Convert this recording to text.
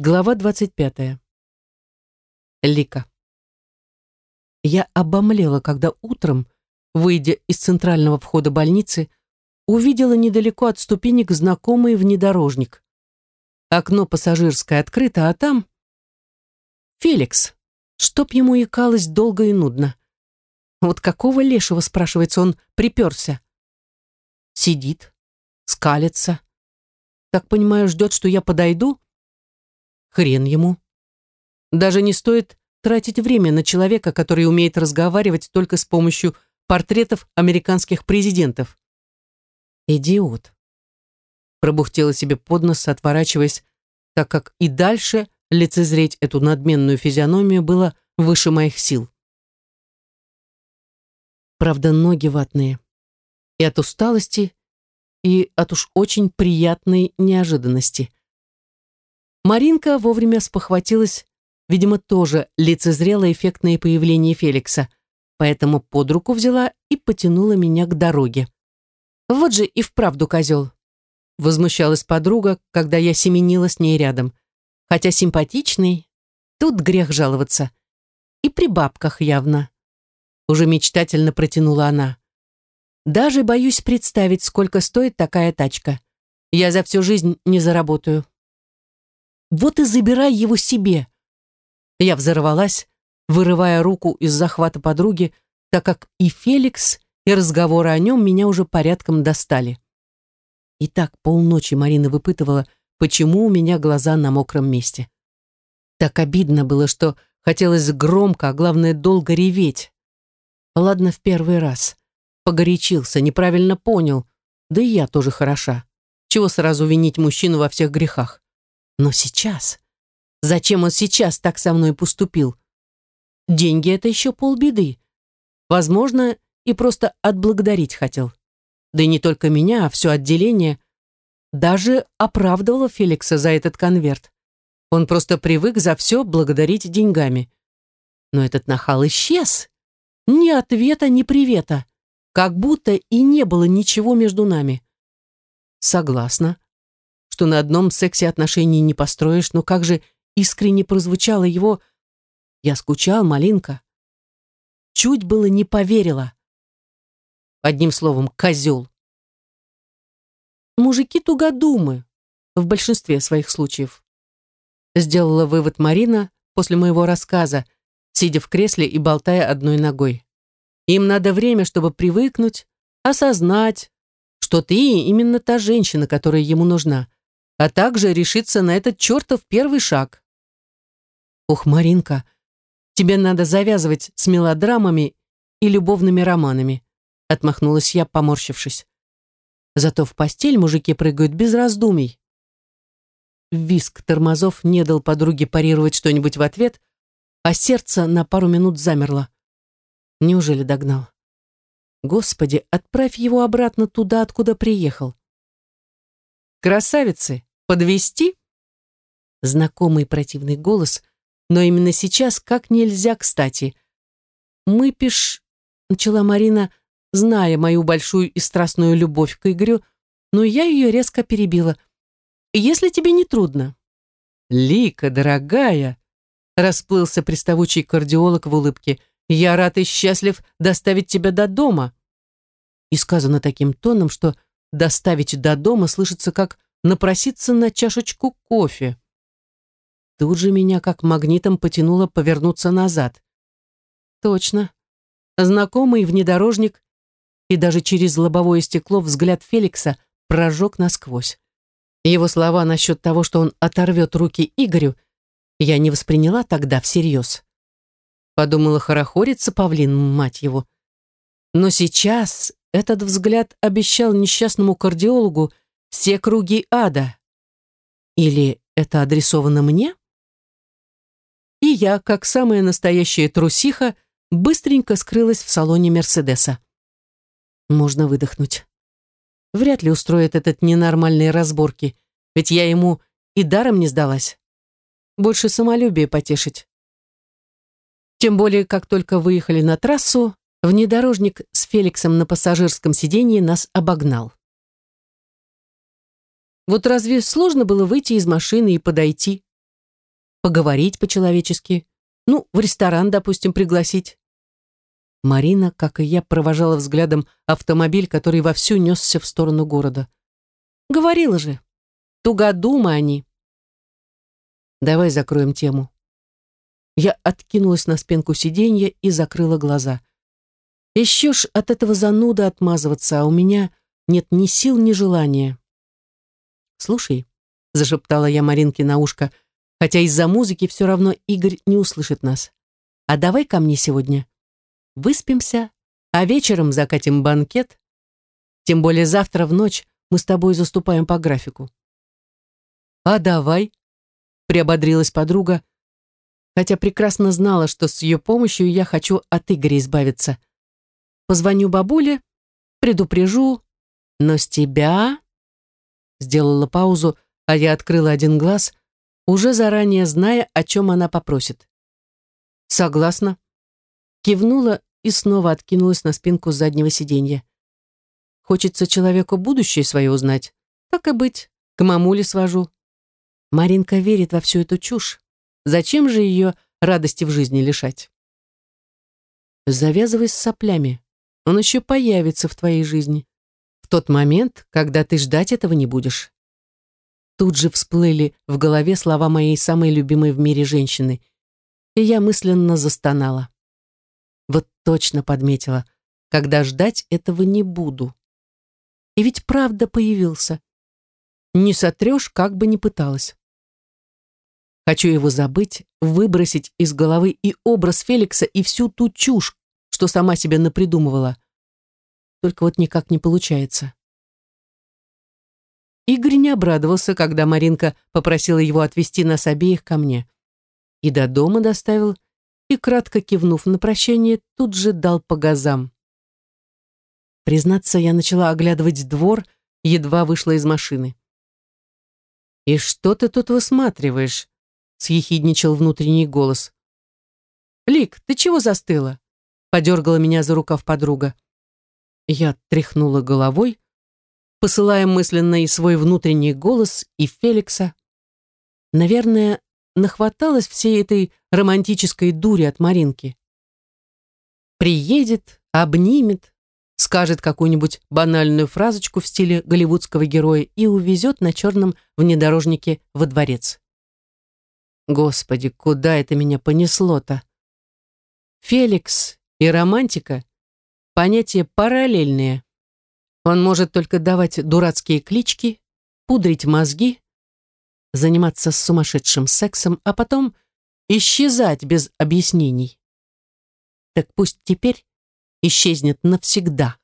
Глава 25. Лика. Я обомлела, когда утром, выйдя из центрального входа больницы, увидела недалеко от ступенек знакомый внедорожник. Окно пассажирское открыто, а там... Феликс. Чтоб ему икалось долго и нудно. Вот какого лешего, спрашивается, он приперся? Сидит, скалится. Так понимаю, ждет, что я подойду? Хрен ему. Даже не стоит тратить время на человека, который умеет разговаривать только с помощью портретов американских президентов. Идиот. Пробухтела себе под нос, отворачиваясь, так как и дальше лицезреть эту надменную физиономию было выше моих сил. Правда, ноги ватные. И от усталости, и от уж очень приятной неожиданности. Маринка вовремя спохватилась, видимо, тоже лицезрела эффектное появление Феликса, поэтому под руку взяла и потянула меня к дороге. «Вот же и вправду козел!» Возмущалась подруга, когда я семенила с ней рядом. Хотя симпатичный, тут грех жаловаться. И при бабках явно. Уже мечтательно протянула она. Даже боюсь представить, сколько стоит такая тачка. Я за всю жизнь не заработаю. Вот и забирай его себе. Я взорвалась, вырывая руку из захвата подруги, так как и Феликс, и разговоры о нем меня уже порядком достали. И так полночи Марина выпытывала, почему у меня глаза на мокром месте. Так обидно было, что хотелось громко, а главное долго реветь. Ладно, в первый раз. Погорячился, неправильно понял. Да и я тоже хороша. Чего сразу винить мужчину во всех грехах? Но сейчас... Зачем он сейчас так со мной поступил? Деньги — это еще полбеды. Возможно, и просто отблагодарить хотел. Да и не только меня, а все отделение. Даже оправдывала Феликса за этот конверт. Он просто привык за все благодарить деньгами. Но этот нахал исчез. Ни ответа, ни привета. Как будто и не было ничего между нами. Согласна что на одном сексе отношений не построишь, но как же искренне прозвучало его «Я скучал, малинка». Чуть было не поверила. Одним словом, козел. Мужики тугодумы в большинстве своих случаев. Сделала вывод Марина после моего рассказа, сидя в кресле и болтая одной ногой. Им надо время, чтобы привыкнуть, осознать, что ты именно та женщина, которая ему нужна а также решиться на этот чертов первый шаг. Ух, Маринка, тебе надо завязывать с мелодрамами и любовными романами, отмахнулась я, поморщившись. Зато в постель мужики прыгают без раздумий. Виск тормозов не дал подруге парировать что-нибудь в ответ, а сердце на пару минут замерло. Неужели догнал? Господи, отправь его обратно туда, откуда приехал. Красавицы, Подвести? Знакомый противный голос, но именно сейчас как нельзя кстати. «Мы пиш...» — начала Марина, зная мою большую и страстную любовь к Игорю, но я ее резко перебила. «Если тебе не трудно». «Лика, дорогая!» — расплылся приставучий кардиолог в улыбке. «Я рад и счастлив доставить тебя до дома». И сказано таким тоном, что «доставить до дома» слышится как напроситься на чашечку кофе. Тут же меня как магнитом потянуло повернуться назад. Точно. Знакомый внедорожник и даже через лобовое стекло взгляд Феликса прожег насквозь. Его слова насчет того, что он оторвет руки Игорю, я не восприняла тогда всерьез. Подумала, хорохорится павлин, мать его. Но сейчас этот взгляд обещал несчастному кардиологу все круги ада. Или это адресовано мне? И я, как самая настоящая трусиха, быстренько скрылась в салоне Мерседеса. Можно выдохнуть. Вряд ли устроит этот ненормальные разборки, ведь я ему и даром не сдалась. Больше самолюбие потешить. Тем более, как только выехали на трассу, внедорожник с Феликсом на пассажирском сиденье нас обогнал. Вот разве сложно было выйти из машины и подойти? поговорить по-человечески. Ну, в ресторан, допустим, пригласить. Марина, как и я, провожала взглядом автомобиль, который вовсю несся в сторону города. Говорила же, тугодумы они. Давай закроем тему. Я откинулась на спинку сиденья и закрыла глаза. Еще ж от этого зануда отмазываться, а у меня нет ни сил, ни желания. «Слушай», — зашептала я Маринке на ушко, — Хотя из-за музыки все равно Игорь не услышит нас. А давай ко мне сегодня. Выспимся, а вечером закатим банкет. Тем более завтра в ночь мы с тобой заступаем по графику. А давай, приободрилась подруга, хотя прекрасно знала, что с ее помощью я хочу от Игоря избавиться. Позвоню бабуле, предупрежу, но с тебя... Сделала паузу, а я открыла один глаз, уже заранее зная, о чем она попросит. «Согласна». Кивнула и снова откинулась на спинку заднего сиденья. Хочется человеку будущее свое узнать. Так и быть, к мамуле свожу. Маринка верит во всю эту чушь. Зачем же ее радости в жизни лишать? Завязывай с соплями. Он еще появится в твоей жизни. В тот момент, когда ты ждать этого не будешь. Тут же всплыли в голове слова моей самой любимой в мире женщины, и я мысленно застонала. Вот точно подметила, когда ждать этого не буду. И ведь правда появился. Не сотрешь, как бы ни пыталась. Хочу его забыть, выбросить из головы и образ Феликса, и всю ту чушь, что сама себе напридумывала. Только вот никак не получается. Игорь не обрадовался, когда Маринка попросила его отвезти нас обеих ко мне. И до дома доставил, и, кратко кивнув на прощение, тут же дал по газам. Признаться, я начала оглядывать двор, едва вышла из машины. «И что ты тут высматриваешь?» — съехидничал внутренний голос. «Лик, ты чего застыла?» — подергала меня за рукав подруга. Я тряхнула головой, посылая мысленно и свой внутренний голос, и Феликса. Наверное, нахваталась всей этой романтической дури от Маринки. Приедет, обнимет, скажет какую-нибудь банальную фразочку в стиле голливудского героя и увезет на черном внедорожнике во дворец. Господи, куда это меня понесло-то? Феликс и романтика — понятия параллельные. Он может только давать дурацкие клички, пудрить мозги, заниматься сумасшедшим сексом, а потом исчезать без объяснений. Так пусть теперь исчезнет навсегда.